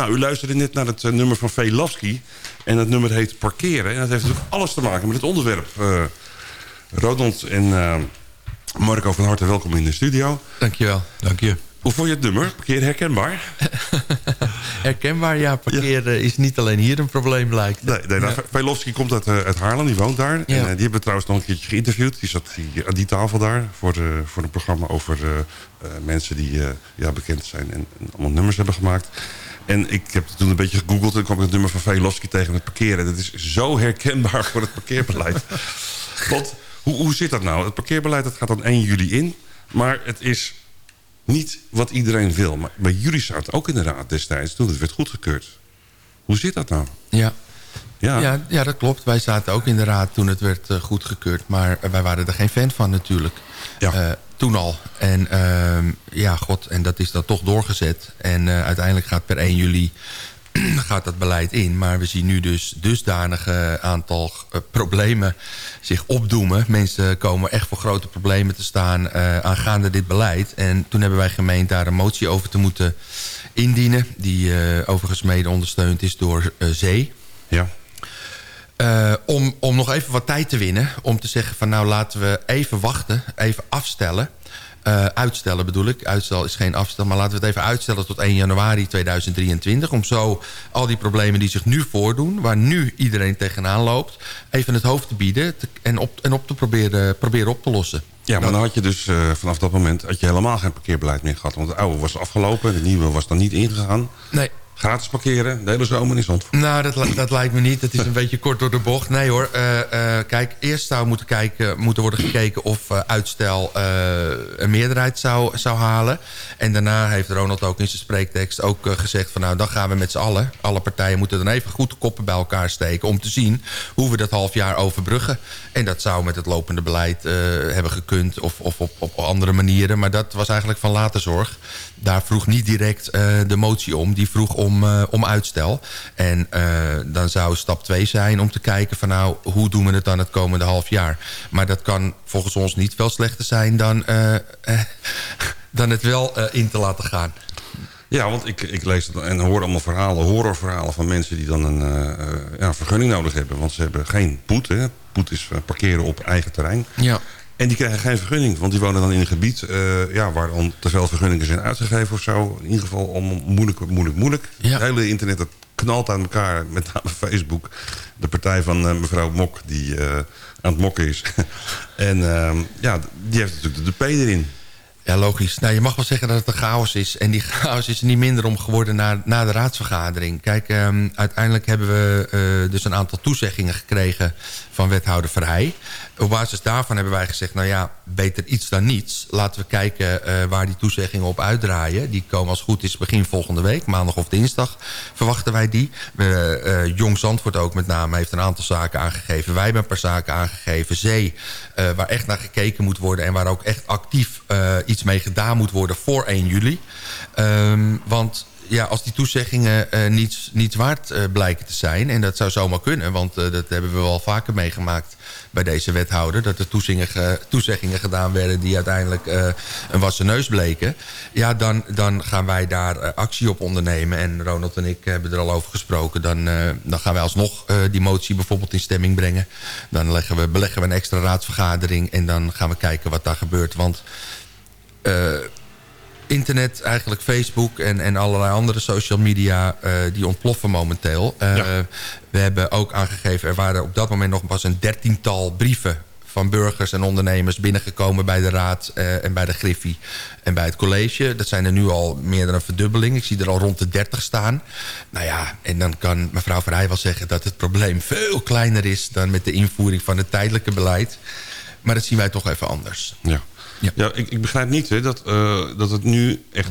Nou, u luisterde net naar het nummer van Velasky. En het nummer heet Parkeren. En dat heeft natuurlijk alles te maken met het onderwerp. Uh, Ronald en Marco van harte welkom in de studio. Dankjewel. Dank je. Hoe vond je het nummer? Parkeer herkenbaar? herkenbaar, ja. Parkeren is niet alleen hier een probleem, blijkt. Nee, nee nou, ja. komt uit, uh, uit Haarlem, die woont daar. En, uh, die hebben we trouwens nog een keertje geïnterviewd. Die zat die, aan die tafel daar voor, uh, voor een programma over mensen die ja, bekend zijn en, en, allemaal nummers hebben gemaakt. En ik heb toen een beetje gegoogeld en kwam ik het nummer van Velofsky tegen met parkeren. Dat is zo herkenbaar voor het parkeerbeleid. Want hoe, hoe zit dat nou? Het parkeerbeleid dat gaat dan 1 juli in. Maar het is niet wat iedereen wil. Maar bij jullie zaten ook in de raad destijds toen het werd goedgekeurd. Hoe zit dat nou? Ja. Ja. Ja, ja, dat klopt. Wij zaten ook in de raad toen het werd uh, goedgekeurd. Maar wij waren er geen fan van natuurlijk. Ja. Uh, toen al. En uh, ja, god, en dat is dan toch doorgezet. En uh, uiteindelijk gaat per 1 juli gaat dat beleid in. Maar we zien nu dus dusdanige aantal uh, problemen zich opdoemen. Mensen komen echt voor grote problemen te staan uh, aangaande dit beleid. En toen hebben wij gemeend daar een motie over te moeten indienen. Die overigens mede ondersteund is door Zee. Ja. Om, om nog even wat tijd te winnen. Om te zeggen van nou laten we even wachten. Even afstellen. Uh, uitstellen bedoel ik. Uitstel is geen afstel, maar laten we het even uitstellen tot 1 januari 2023. Om zo al die problemen die zich nu voordoen, waar nu iedereen tegenaan loopt, even het hoofd te bieden en, op, en op te proberen, proberen op te lossen. Ja, maar dan had je dus uh, vanaf dat moment had je helemaal geen parkeerbeleid meer gehad. Want het oude was afgelopen, de nieuwe was dan niet ingegaan. Nee, Gratis parkeren, de hele zomer in Zandvoort. Nou, dat, dat lijkt me niet. Dat is een beetje kort door de bocht. Nee hoor, uh, uh, kijk, eerst zou moeten, kijken, moeten worden gekeken of uh, uitstel een meerderheid zou, zou halen. En daarna heeft Ronald ook in zijn spreektekst ook gezegd van nou, dan gaan we met z'n allen. Alle partijen moeten dan even goed de koppen bij elkaar steken om te zien hoe we dat half jaar overbruggen. En dat zou met het lopende beleid hebben gekund of, of op, op andere manieren. Maar dat was eigenlijk van later zorg. Daar vroeg niet direct de motie om. Die vroeg om om, uh, om uitstel. En uh, dan zou stap 2 zijn om te kijken van nou, hoe doen we het dan het komende half jaar. Maar dat kan volgens ons niet veel slechter zijn dan, uh, dan het wel in te laten gaan. Ja, want ik, ik lees het en hoor allemaal verhalen, horrorverhalen van mensen die dan een ja, vergunning nodig hebben. Want ze hebben geen poet. Hè. Poet is parkeren op eigen terrein. Ja. En die krijgen geen vergunning, want die wonen dan in een gebied... Uh, ja, waar dan te veel vergunningen zijn uitgegeven of zo. In ieder geval om moeilijk, moeilijk, moeilijk. Het hele internet dat knalt aan elkaar, met name Facebook. De partij van uh, mevrouw Mok, die uh, aan het mokken is. en ehm, ja, die heeft natuurlijk de P erin. Ja, logisch. Nou, je mag wel zeggen dat het een chaos is. En die chaos is er niet minder om geworden na, na de raadsvergadering. Kijk, um, uiteindelijk hebben we uh, dus een aantal toezeggingen gekregen van wethouder Verheij. Op basis daarvan hebben wij gezegd, nou ja, beter iets dan niets. Laten we kijken uh, waar die toezeggingen op uitdraaien. Die komen als goed is begin volgende week, maandag of dinsdag verwachten wij die. We, uh, Jong Zandvoort ook met name heeft een aantal zaken aangegeven. Wij hebben een paar zaken aangegeven. Zee, uh, waar echt naar gekeken moet worden en waar ook echt actief iets mee gedaan moet worden voor 1 juli. Um, want ja, als die toezeggingen uh, niets, niets waard uh, blijken te zijn... en dat zou zomaar kunnen, want uh, dat hebben we wel vaker meegemaakt bij deze wethouder... dat er toezeggingen, toezeggingen gedaan werden die uiteindelijk een wassen neus bleken... ja, dan, dan gaan wij daar actie op ondernemen. En Ronald en ik hebben er al over gesproken. Dan, dan gaan wij alsnog die motie bijvoorbeeld in stemming brengen. Dan leggen we, beleggen we een extra raadsvergadering... en dan gaan we kijken wat daar gebeurt, want internet, eigenlijk Facebook en, en allerlei andere social media... Uh, die ontploffen momenteel. Uh, ja. We hebben ook aangegeven, er waren op dat moment nog pas een dertiental brieven van burgers en ondernemers binnengekomen bij de Raad uh, en bij de Griffie en bij het college. Dat zijn er nu al meer dan een verdubbeling. Ik zie er al rond de 30 staan. Nou ja, en dan kan mevrouw Verheij wel zeggen dat het probleem veel kleiner is... dan met de invoering van het tijdelijke beleid. Maar dat zien wij toch even anders. Ja. Ja, ik, ik begrijp niet hè, dat, uh, dat het nu echt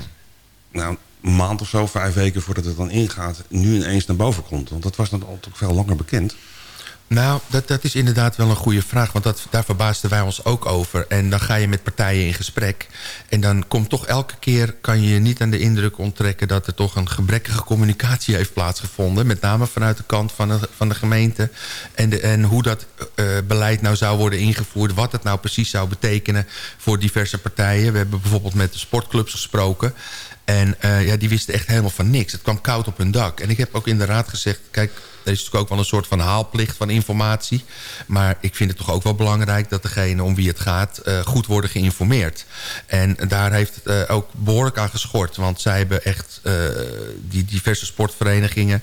nou, een maand of zo, vijf weken voordat het dan ingaat... nu ineens naar boven komt. Want dat was dan al toch veel langer bekend. Nou, dat, dat is inderdaad wel een goede vraag. Want dat, daar verbaasden wij ons ook over. En dan ga je met partijen in gesprek. En dan komt toch elke keer... kan je niet aan de indruk onttrekken... dat er toch een gebrekkige communicatie heeft plaatsgevonden. Met name vanuit de kant van de, van de gemeente. En, de, en hoe dat uh, beleid nou zou worden ingevoerd. Wat het nou precies zou betekenen voor diverse partijen. We hebben bijvoorbeeld met de sportclubs gesproken. En ja, die wisten echt helemaal van niks. Het kwam koud op hun dak. En ik heb ook in de raad gezegd... kijk, is natuurlijk ook wel een soort van haalplicht van informatie. Maar ik vind het toch ook wel belangrijk... dat degene om wie het gaat goed worden geïnformeerd. En daar heeft het ook behoorlijk aan geschort. Want zij hebben echt die diverse sportverenigingen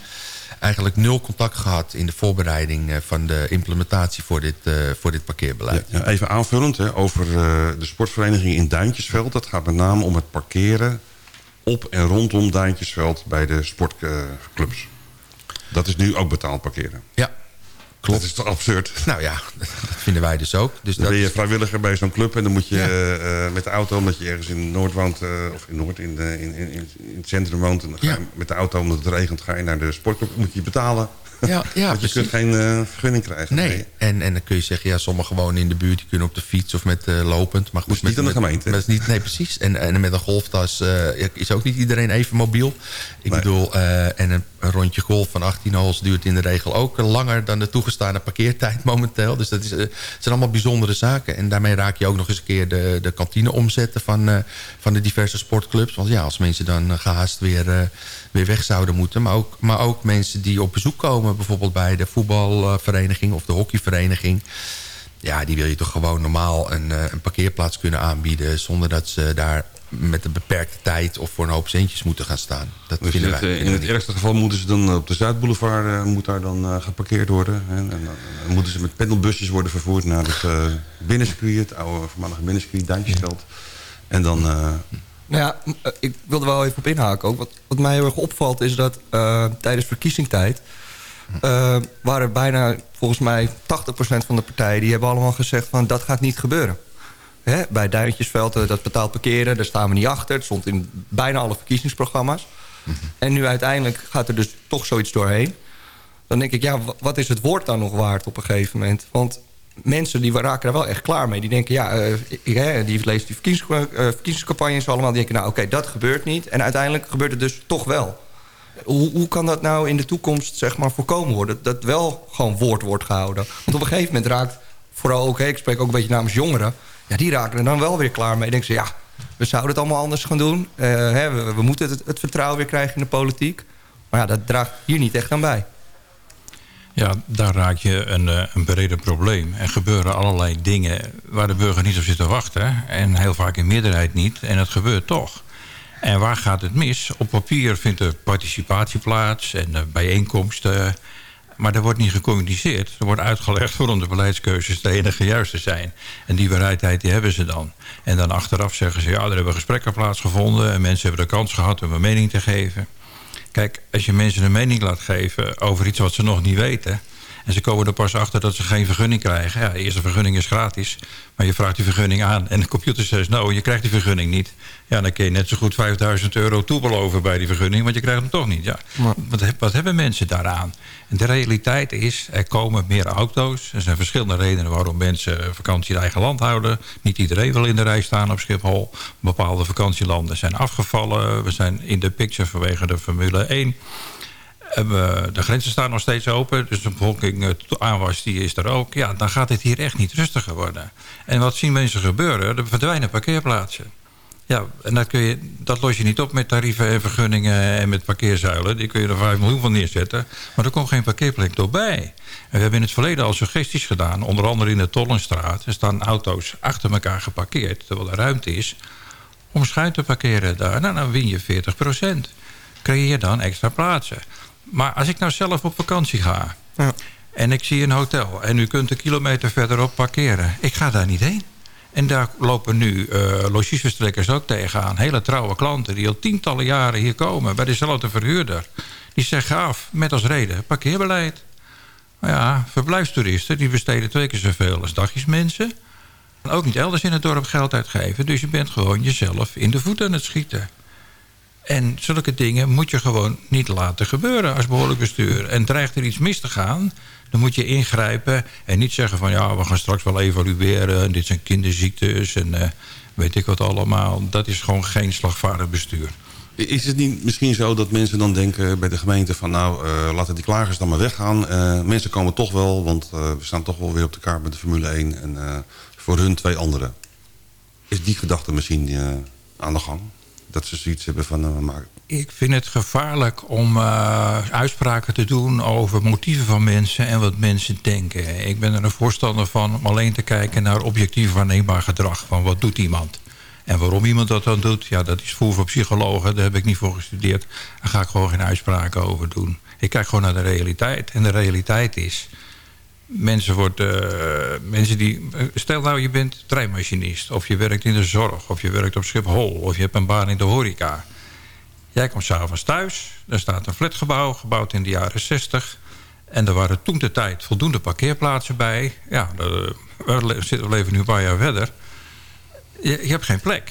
eigenlijk nul contact gehad in de voorbereiding eh, van de implementatie voor dit, voor dit parkeerbeleid. Even aanvullend hè, over de sportvereniging in Duintjesveld. Dat gaat met name om het parkeren op en rondom Duintjesveld bij de sportclubs. Dat is nu ook betaald parkeren. Ja, Klopt. Dat is toch absurd? Nou ja, dat vinden wij dus ook. Dus dan dat ben je vrijwilliger bij zo'n club... en dan moet je uh, met de auto, omdat je ergens in Noord woont... Uh, of in Noord, in, de, in, in, in, het centrum woont... en dan ga je met de auto, omdat het regent, ga je naar de sportclub... moet je betalen ja, ja, Want je kunt geen uh, vergunning krijgen. Nee, En, en dan kun je zeggen, ja, sommigen wonen in de buurt... die kunnen op de fiets of met lopend. Maar goed, met, niet aan de gemeente. Met, niet, nee, precies. En, en met een golftas is ook niet iedereen even mobiel. Ik bedoel, en een, een, rondje golf van 18 holes duurt in de regel ook langer... dan de toegestane parkeertijd momenteel. Dus dat is, het zijn allemaal bijzondere zaken. En daarmee raak je ook nog eens een keer de, de kantine omzetten... van, van de diverse sportclubs. Want ja, als mensen dan gehaast weer weer weg zouden moeten. Maar ook, maar ook mensen die op bezoek komen... bijvoorbeeld bij de voetbalvereniging of de hockeyvereniging... ja, die wil je toch gewoon normaal een, eh, een parkeerplaats kunnen aanbieden... zonder dat ze daar met een beperkte tijd of voor een hoop centjes moeten gaan staan. Dat dus vinden het, wij, in het ergste geval moeten ze dan op de Zuidboulevard uh, moet daar dan uh, geparkeerd worden. En, en dan moeten ze met pendelbusjes worden vervoerd naar het uh, binnencircuit, het oude voormalige binnencircuit, Duintjesveld. En dan nou ja, eh, ik wilde wel even op inhaken ook. Wat, wat mij heel erg opvalt is dat uh, tijdens verkiezingstijd... Uh, waren bijna volgens mij 80% van de partijen... die hebben allemaal gezegd van dat gaat niet gebeuren. Hè? Bij Duintjesveld, dat betaald parkeren, daar staan we niet achter. Het stond in bijna alle verkiezingsprogramma's. En nu uiteindelijk gaat er dus toch zoiets doorheen. Dan denk ik, ja, wat is het woord dan nog waard op een gegeven moment? Want mensen die raken daar wel echt klaar mee. Die denken, ja, uh, ik, die lezen die verkiezings, uh, verkiezingscampagnes allemaal. Die denken, nou oké, dat gebeurt niet. En uiteindelijk gebeurt het dus toch wel. Hoe, hoe kan dat nou in de toekomst zeg maar, voorkomen worden? Dat wel gewoon woord wordt gehouden. Want op een gegeven moment raakt, vooral ook... ik spreek ook een beetje namens jongeren... Ja, die raken er dan wel weer klaar mee. Denken ze, ja, we zouden het allemaal anders gaan doen. Uh, hè, we, we, moeten het, het vertrouwen weer krijgen in de politiek. Maar ja, dat draagt hier niet echt aan bij. Ja, daar raak je een, eh, een breder probleem. Er gebeuren allerlei dingen waar de burger niet op zit te wachten. En heel vaak in meerderheid niet. En het gebeurt toch. En waar gaat het mis? Op papier vindt er participatie plaats en eh, bijeenkomsten. Maar er wordt niet gecommuniceerd. Er wordt uitgelegd waarom de beleidskeuzes de enige juiste zijn. En die bereidheid die hebben ze dan. En dan achteraf zeggen ze... ja, er hebben gesprekken plaatsgevonden... en mensen hebben de kans gehad om een mening te geven. Kijk, als je mensen een mening laat geven over iets wat ze nog niet weten... en ze komen er pas achter dat ze geen vergunning krijgen... ja, de eerste vergunning is gratis, maar je vraagt die vergunning aan... en de computer zegt, nou, je krijgt die vergunning niet. Ja, dan kun je net zo goed 5000 euro toebeloven bij die vergunning... want je krijgt hem toch niet. Ja. Wat, wat hebben mensen daaraan? En de realiteit is, er komen meer auto's. Er zijn verschillende redenen waarom mensen vakantie in eigen land houden. Niet iedereen wil in de rij staan op Schiphol. Bepaalde vakantielanden zijn afgevallen. We zijn in de picture vanwege de Formule 1. De grenzen staan nog steeds open. Dus de bevolking eh, aanwas die is er ook. Ja, dan gaat het hier echt niet rustiger worden. En wat zien mensen gebeuren? Er verdwijnen parkeerplaatsen. Ja, en dat, kun je, dat los je niet op met tarieven en vergunningen en met parkeerzuilen. Die kun je er 5 miljoen van neerzetten. Maar er komt geen parkeerplek doorbij. En we hebben in het verleden al suggesties gedaan. Onder andere in de Tollenstraat. Er staan auto's achter elkaar geparkeerd. Terwijl er ruimte is om schuin te parkeren daar. Nou, dan win je 40 procent. Creëer dan extra plaatsen. Maar als ik nou zelf op vakantie ga... Ja. en ik zie een hotel... en u kunt een kilometer verderop parkeren... ik ga daar niet heen. En daar lopen nu uh, logiesverstrekkers ook tegenaan. Hele trouwe klanten die al tientallen jaren hier komen... bij dezelfde verhuurder. Die zeggen af met als reden parkeerbeleid. Maar ja, verblijfstoeristen die besteden twee keer zoveel als dagjesmensen. Ook niet elders in het dorp geld uitgeven. Dus je bent gewoon jezelf in de voet aan het schieten. En zulke dingen moet je gewoon niet laten gebeuren als behoorlijk bestuur. En dreigt er iets mis te gaan, dan moet je ingrijpen en niet zeggen van... ja, we gaan straks wel evalueren, dit zijn kinderziektes en uh, weet ik wat allemaal. Dat is gewoon geen slagvaardig bestuur. Is het niet misschien zo dat mensen dan denken bij de gemeente van... nou, uh, laten die klagers dan maar weggaan. Uh, mensen komen toch wel, want we staan toch wel weer op de kaart met de Formule 1... en voor hun twee anderen. Is die gedachte misschien aan de gang? Dat ze zoiets hebben van... Uh, maar... Ik vind het gevaarlijk om uh, uitspraken te doen over motieven van mensen... en wat mensen denken. Ik ben er een voorstander van om alleen te kijken naar objectief waarneembaar gedrag. Van wat doet iemand? En waarom iemand dat dan doet, ja, dat is voer voor psychologen. Daar heb ik niet voor gestudeerd. Daar ga ik gewoon geen uitspraken over doen. Ik kijk gewoon naar de realiteit. En de realiteit is... Mensen, worden, uh, mensen die... Stel nou, je bent treinmachinist. Of je werkt in de zorg. Of je werkt op Schiphol. Of je hebt een baan in de horeca. Jij komt s'avonds thuis. Er staat een flatgebouw, gebouwd in de jaren 60. En er waren toen de tijd voldoende parkeerplaatsen bij. Ja, we leven nu een paar jaar verder je, hebt geen plek.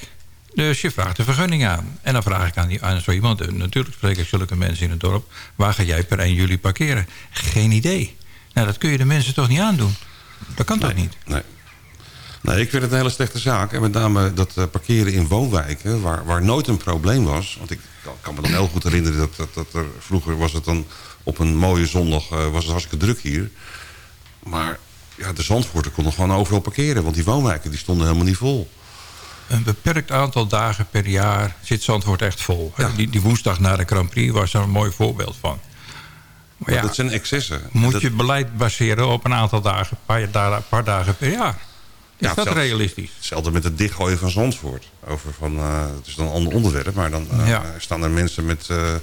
Dus je vraagt de vergunning aan. En dan vraag ik aan, die, aan zo iemand, eh, natuurlijk spreek ik zulke mensen in het dorp... waar ga jij per 1 juli parkeren? Geen idee. Nou, dat kun je de mensen toch niet aandoen? Dat kan toch niet? Nee. Nee, ik vind het een hele slechte zaak. En met name dat uh, parkeren in woonwijken, waar, waar nooit een probleem was. Want ik kan me dan heel goed herinneren dat, dat, dat er, vroeger was het dan op een mooie zondag uh, was het hartstikke druk hier. Maar ja, de Zandvoorten konden gewoon overal parkeren. Want die woonwijken die stonden helemaal niet vol een beperkt aantal dagen per jaar zit Zandvoort echt vol. Die, die, woensdag na de Grand Prix was er een mooi voorbeeld van. Ja, dat zijn excessen. Moet je beleid baseren op een aantal dagen, een paar, paar dagen per jaar. Is ja, dat realistisch? Hetzelfde met het dichtgooien van Zandvoort. Over van, uh, het is dan een ander onderwerp, maar dan uh, staan er mensen met, uh,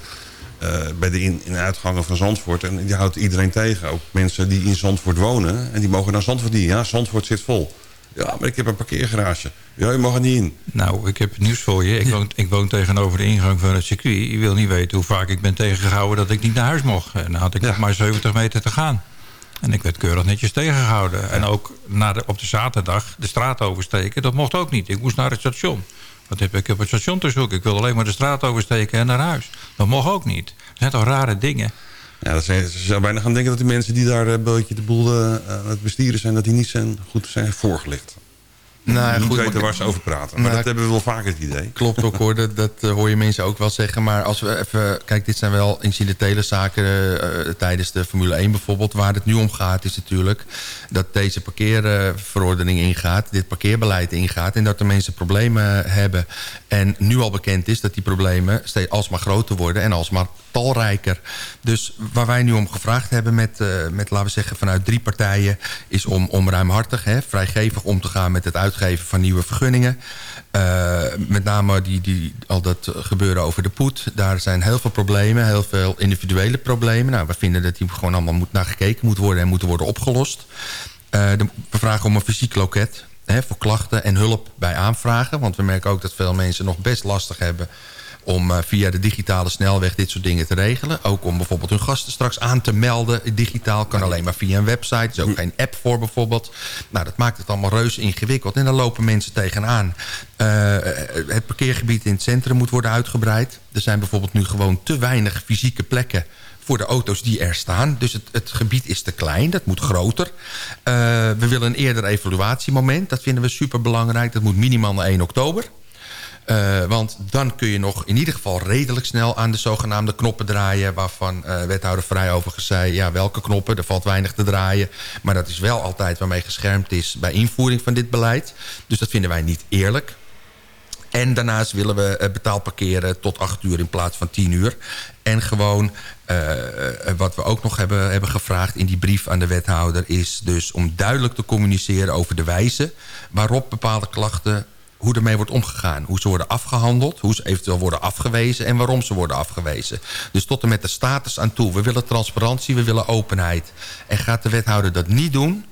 bij de in- en uitgangen van Zandvoort. En die houdt iedereen tegen. Ook mensen die in Zandvoort wonen. En die mogen naar Zandvoort niet. Ja, Zandvoort zit vol. Ja, maar ik heb een parkeergarage. Ja, je mag er niet in. Nou, ik heb nieuws voor je. Ik woon, ik woon tegenover de ingang van het circuit. Je wil niet weten hoe vaak ik ben tegengehouden dat ik niet naar huis mocht. En dan had ik nog maar 70 meter te gaan. En ik werd keurig netjes tegengehouden. En ook de, op de zaterdag de straat oversteken. Dat mocht ook niet. Ik moest naar het station. Wat heb ik op het station te zoeken? Ik wilde alleen maar de straat oversteken en naar huis. Dat mocht ook niet. Dat zijn toch rare dingen. Ja, dat zijn, ze zou bijna gaan denken dat die mensen die daar een beetje de boel uh, het besturen zijn... dat die niet zijn, goed zijn voorgelicht. Nou, goed, weten waar ze over praten. Maar nou, dat hebben we wel vaker het idee. Klopt ook hoor, dat, dat uh, hoor je mensen ook wel zeggen. Maar als we even... Kijk, dit zijn wel incidentele zaken uh, tijdens de Formule 1 bijvoorbeeld. Waar het nu om gaat is natuurlijk dat deze parkeerverordening ingaat. Dit parkeerbeleid ingaat. En dat de mensen problemen hebben. En nu al bekend is dat die problemen steeds alsmaar groter worden. En alsmaar talrijker. Dus waar wij nu om gevraagd hebben met, uh, met laten we zeggen, vanuit drie partijen... is om, om ruimhartig, hè, vrijgevig om te gaan met het uitgeven van nieuwe vergunningen. Uh, met name die, die, al dat gebeuren over de poet. Daar zijn heel veel problemen, heel veel individuele problemen. Nou, we vinden dat die gewoon allemaal moet naar gekeken moet worden... en moeten worden opgelost. Uh, de, we vragen om een fysiek loket... Hè, voor klachten en hulp bij aanvragen. Want we merken ook dat veel mensen nog best lastig hebben om uh, via de digitale snelweg dit soort dingen te regelen. Ook om bijvoorbeeld hun gasten straks aan te melden. Digitaal kan alleen maar via een website. Er is ook geen app voor bijvoorbeeld. Nou, dat maakt het allemaal reuze ingewikkeld. En dan lopen mensen tegenaan. Uh, het parkeergebied in het centrum moet worden uitgebreid. Er zijn bijvoorbeeld nu gewoon te weinig fysieke plekken voor de auto's die er staan. Dus het, het gebied is te klein, dat moet groter. Uh, we willen een eerder evaluatiemoment. Dat vinden we superbelangrijk. Dat moet minimaal na 1 oktober. Uh, want dan kun je nog in ieder geval redelijk snel aan de zogenaamde knoppen draaien... waarvan uh, wethouder Vrij overigens zei... ja, welke knoppen, er valt weinig te draaien. Maar dat is wel altijd waarmee geschermd is bij invoering van dit beleid. Dus dat vinden wij niet eerlijk. En daarnaast willen we uh, betaald parkeren tot 8 uur in plaats van 10 uur. En gewoon, wat we ook nog hebben, hebben gevraagd in die brief aan de wethouder... is dus om duidelijk te communiceren over de wijze... waarop bepaalde klachten hoe ermee wordt omgegaan. Hoe ze worden afgehandeld, hoe ze eventueel worden afgewezen... en waarom ze worden afgewezen. Dus tot en met de status aan toe. We willen transparantie, we willen openheid. En gaat de wethouder dat niet doen...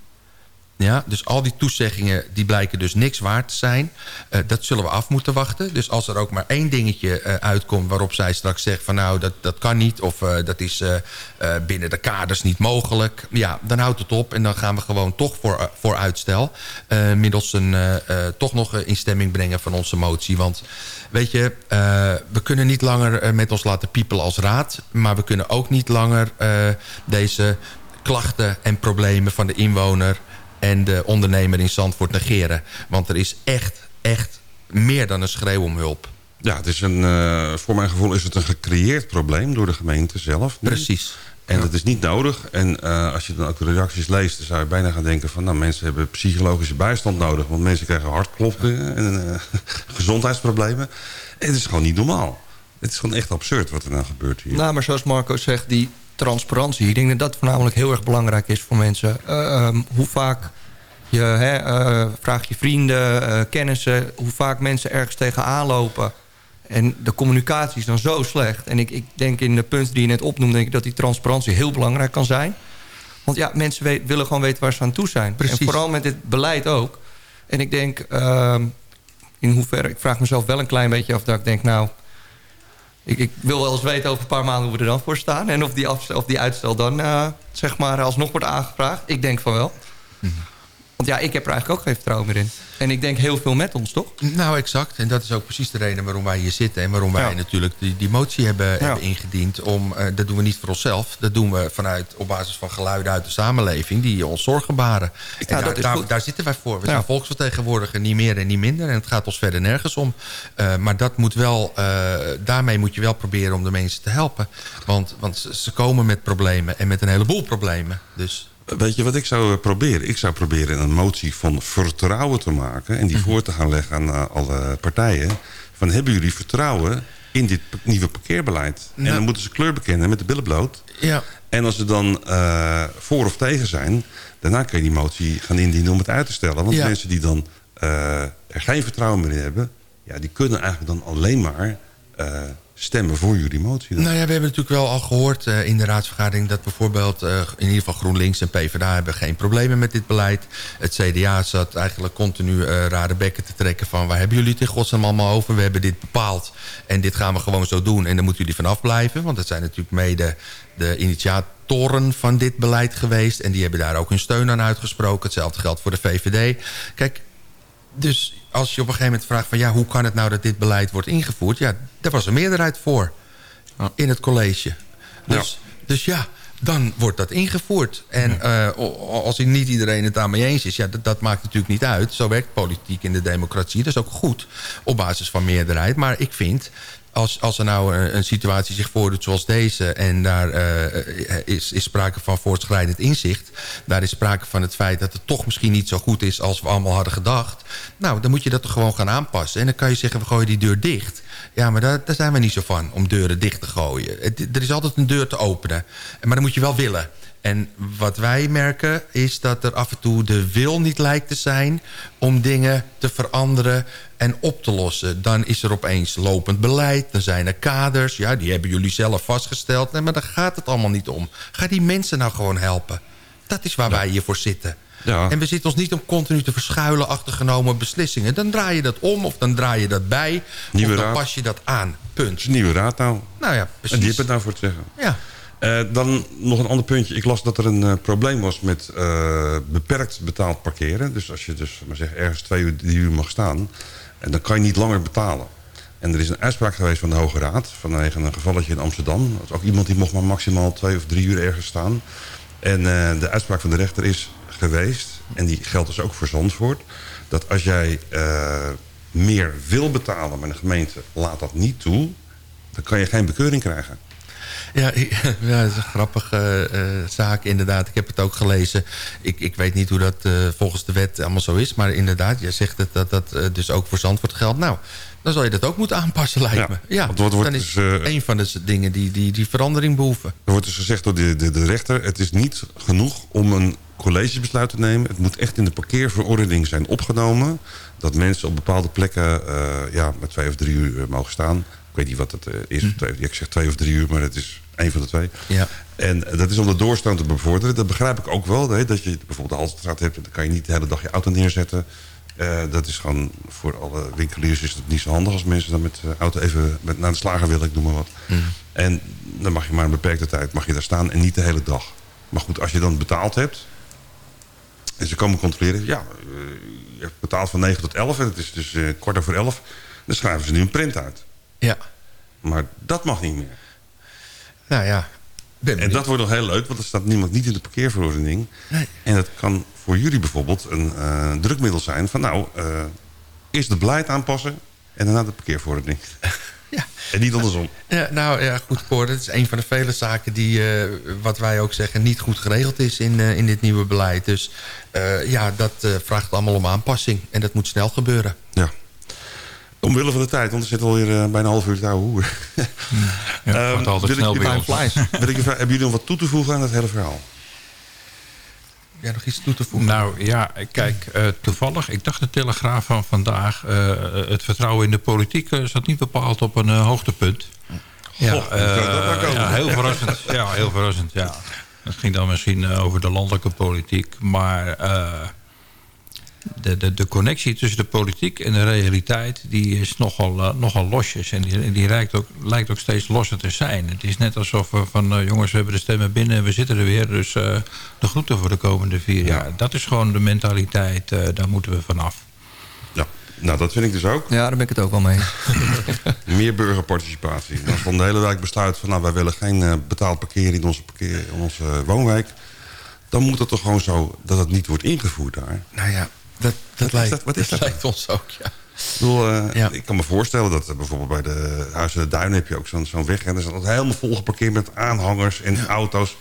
Ja, dus al die toezeggingen die blijken dus niks waard te zijn. Uh, dat zullen we af moeten wachten. Dus als er ook maar één dingetje uh, uitkomt waarop zij straks zegt... van nou, dat, dat kan niet of uh, dat is binnen de kaders niet mogelijk... ja, dan houdt het op en dan gaan we gewoon toch voor, voor uitstel... middels een toch nog instemming brengen van onze motie. Want weet je, we kunnen niet langer met ons laten piepelen als raad... maar we kunnen ook niet langer deze klachten en problemen van de inwoner en de ondernemer in Zandvoort negeren. Want er is echt, echt meer dan een schreeuw om hulp. Ja, het is een, uh, voor mijn gevoel is het een gecreëerd probleem door de gemeente zelf. Precies. En dat is niet nodig. En als je dan ook de reacties leest... dan zou je bijna gaan denken van... nou, mensen hebben psychologische bijstand nodig. Want mensen krijgen hartkloppingen en gezondheidsproblemen. En het is gewoon niet normaal. Het is gewoon echt absurd wat er nou gebeurt hier. Nou, maar zoals Marco zegt, die transparantie. Ik denk dat dat voornamelijk heel erg belangrijk is voor mensen. Uh, hoe vaak je hè, uh, vraagt je vrienden, uh, kennissen... hoe vaak mensen ergens tegenaan lopen. En de communicatie is dan zo slecht. En ik, ik denk in de punten die je net opnoemde... Denk ik dat die transparantie heel belangrijk kan zijn. Want ja, mensen weet, willen gewoon weten waar ze aan toe zijn. Precies. En vooral met dit beleid ook. En ik denk, ehm, in hoeverre... ik vraag mezelf wel een klein beetje af dat ik denk... nou, ik, ik, wil wel eens weten over een paar maanden hoe we er dan voor staan. En of die, afstel, of die uitstel dan uh, zeg maar alsnog wordt aangevraagd. Ik denk van wel. Mhm. Want ja, ik heb er eigenlijk ook geen vertrouwen meer in. En ik denk heel veel met ons, toch? Nou, exact. En dat is ook precies de reden waarom wij hier zitten. En waarom wij natuurlijk die, die motie hebben, hebben ingediend. Om, uh, dat doen we niet voor onszelf. Dat doen we vanuit, op basis van geluiden uit de samenleving... die ons zorgen baren. En daar, daar, daar, zitten wij voor. We zijn volksvertegenwoordiger, niet meer en niet minder. En het gaat ons verder nergens om. Uh, maar dat moet wel, uh, daarmee moet je wel proberen om de mensen te helpen. Want, want ze komen met problemen en met een heleboel problemen. Dus... Weet je wat ik zou eh, proberen? Ik zou proberen een motie van vertrouwen te maken... en die mhm. voor te gaan leggen aan uh, alle partijen. Van hebben jullie vertrouwen in dit nieuwe parkeerbeleid? En dan moeten ze kleur bekennen met de billen bloot. Ja. En als ze dan uh, voor of tegen zijn... daarna kun je die motie gaan indienen om het uit te stellen. Want mensen die dan er geen vertrouwen meer in hebben... Ja, die kunnen eigenlijk dan alleen maar stemmen voor jullie motie? Nou ja, we hebben natuurlijk wel al gehoord uh, in de raadsvergadering... dat bijvoorbeeld uh, in ieder geval GroenLinks en PvdA hebben geen problemen met dit beleid. Het CDA zat eigenlijk continu rare bekken te trekken van... waar hebben jullie het in godsnaam allemaal over? We hebben dit bepaald en dit gaan we gewoon zo doen... en dan moeten jullie vanaf blijven. Want dat zijn natuurlijk mede de initiatoren van dit beleid geweest... en die hebben daar ook hun steun aan uitgesproken. Hetzelfde geldt voor de VVD. Kijk, dus als je op een gegeven moment vraagt van... ja, hoe kan het nou dat dit beleid wordt ingevoerd? Ja, daar was een meerderheid voor in het college. Dus ja, dus ja dan wordt dat ingevoerd. En uh, als niet iedereen het daarmee eens is... ja, dat, dat, maakt natuurlijk niet uit. Zo werkt politiek in de democratie. Dat is ook goed op basis van meerderheid. Maar ik vind als, als er nou een, een, situatie zich voordoet zoals deze... en daar uh, is, is sprake van voortschrijdend inzicht... daar is sprake van het feit dat het toch misschien niet zo goed is... als we allemaal hadden gedacht... nou, dan moet je dat toch gewoon gaan aanpassen. En dan kan je zeggen, we gooien die deur dicht. Ja, maar daar, daar zijn we niet zo van, om deuren dicht te gooien. er is altijd een deur te openen. Maar dan moet je wel willen. En wat wij merken is dat er af en toe de wil niet lijkt te zijn... om dingen te veranderen en op te lossen. Dan is er opeens lopend beleid, dan zijn er kaders. Ja, die hebben jullie zelf vastgesteld. Nee, maar daar gaat het allemaal niet om. Ga die mensen nou gewoon helpen. Dat is waar wij hier voor zitten. Ja. En we zitten ons niet om continu te verschuilen achter genomen beslissingen. Dan draai je dat om of dan draai je dat bij. Nieuwe of dan pas je dat aan. Punt. Nieuwe raad nou. Nou ja, precies. En die hebben het nou voor te zeggen. Ja. Uh, dan nog een ander puntje. Ik las dat er een uh, probleem was met uh, beperkt betaald parkeren. Dus als je dus maar zeg, ergens twee uur, drie uur mag staan... En dan kan je niet langer betalen. En er is een uitspraak geweest van de Hoge Raad... vanwege een gevalletje in Amsterdam. Dat is ook iemand die mocht maar maximaal twee of drie uur ergens staan. En de uitspraak van de rechter is geweest... en die geldt dus ook voor Zandvoort... dat als jij uh, meer wil betalen, maar de gemeente laat dat niet toe... dan kan je geen bekeuring krijgen. Ja, ja, dat is een grappige uh, zaak inderdaad. Ik heb het ook gelezen. Ik, ik weet niet hoe dat uh, volgens de wet allemaal zo is. Maar inderdaad, jij zegt het, dat dat dus ook voor Zandvoort geldt. Nou, dan zal je dat ook moeten aanpassen, lijkt me. Ja, want wordt, wordt dan is dus, een van de dingen die, die, die verandering behoeven. Er wordt dus gezegd door de, de, de rechter... het is niet genoeg om een collegebesluit te nemen. Het moet echt in de parkeerverordening zijn opgenomen... dat mensen op bepaalde plekken ja, met twee of drie uur mogen staan ik weet niet wat het eh, is. Hm. Ik zeg twee of drie uur, maar het is één van de twee. Ja. En dat is om de doorstand te bevorderen. Dat begrijp ik ook wel. Hè, dat je bijvoorbeeld de Haltestraat hebt. Dan kan je niet de hele dag je auto neerzetten. Uh, dat is gewoon voor alle winkeliers is het niet zo handig... als mensen dan met de auto even met, naar de slager willen, ik noem maar wat. Hm. En dan mag je maar een beperkte tijd mag je daar staan en niet de hele dag. Maar goed, als je dan betaald hebt... en ze komen controleren... ja, uh, je hebt betaald van 9 tot 11 en het is dus uh, kwart over 11... dan schrijven ze nu een print uit. Ja. Maar dat mag niet meer. Nou ja. en dat wordt nog heel leuk, want er staat niemand niet in de parkeerverordening. Nee. En dat kan voor jullie bijvoorbeeld een uh, drukmiddel zijn van nou, uh, eerst het beleid aanpassen en daarna de parkeerverordening. Ja. En niet andersom. Ja, nou ja, goed Cor, dat is een van de vele zaken die, uh, wat wij ook zeggen, niet goed geregeld is in, uh, in dit nieuwe beleid. Dus uh, ja, dat vraagt allemaal om aanpassing. En dat moet snel gebeuren. Ja. Omwille van de tijd, want er zit alweer bijna een half uur te houden. Ja, um, altijd snel. Wil ik, hebben jullie nog wat toe te voegen aan het hele verhaal? Ja, nog iets toe te voegen? Nou ja, kijk, uh, toevallig, ik dacht de Telegraaf van vandaag... Uh, het vertrouwen in de politiek uh, zat niet bepaald op een hoogtepunt. Ja, Goh, ja, heel verrassend. Ja, heel verrassend, ja. Het ging dan misschien over de landelijke politiek, maar de, de, de connectie tussen de politiek en de realiteit... die is nogal, uh, nogal losjes. En die, die lijkt, ook, lijkt ook steeds losser te zijn. Het is net alsof we van... Uh, jongens, we hebben de stemmen binnen en we zitten er weer. Dus uh, de groeten voor de komende vier jaar. Dat is gewoon de mentaliteit. daar moeten we vanaf. Ja, nou dat vind ik dus ook. Ja, daar ben ik het ook wel mee. Meer burgerparticipatie. Als van de hele wijk besluit van... nou, wij willen geen betaald parkeren in onze, parkeer, in onze woonwijk... dan moet het toch gewoon zo dat het niet wordt ingevoerd daar. Nou ja, dat, dat, lijkt, dat, wat is dat, dat lijkt ons ook, ja. Ik, bedoel, uh, ja. ik kan me voorstellen dat uh, bijvoorbeeld bij de Huizen de Duin heb je ook zo'n zo'n weg. En er helemaal vol geparkeerd met aanhangers en ja. auto's.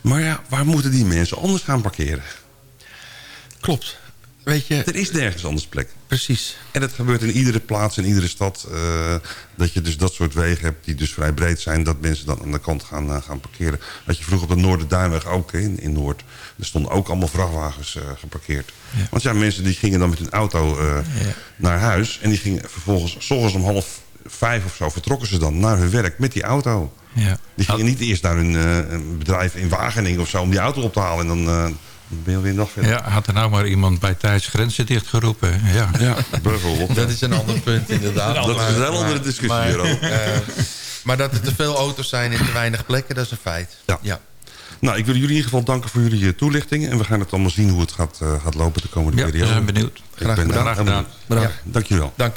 Maar ja, waar moeten die mensen anders gaan parkeren? Klopt. Weet je, er is nergens anders plek. Precies. En dat gebeurt in iedere plaats, in iedere stad. Uh, dat je dus dat soort wegen hebt die dus vrij breed zijn. Dat mensen dan aan de kant gaan, uh, gaan parkeren. Dat je vroeg op de Noorderduinweg ook in, in Noord. Er stonden ook allemaal vrachtwagens uh, geparkeerd. Ja. Want ja, mensen die gingen dan met hun auto ja. naar huis. En die gingen vervolgens, s ochtends om half vijf of zo, vertrokken ze dan naar hun werk met die auto. Ja. Die gingen niet eerst naar hun bedrijf in Wageningen of zo om die auto op te halen. En dan dan ben je alweer nog verder. Ja, had er nou maar iemand bij Thijs grenzen dichtgeroepen. Ja, ja bijvoorbeeld. Dat is een ander punt inderdaad. dat is een heel andere discussie maar, hierover. Uh, maar dat er te veel auto's zijn in te weinig plekken, dat is een feit. Ja. ja. Nou, ik wil jullie in ieder geval danken voor jullie toelichting. En we gaan het allemaal zien hoe het gaat, uh, gaat lopen de komende ja, periode. we zijn benieuwd. Graag, ik ben gedaan. Graag gedaan. Bedankt. Ja, dank je wel. Dank.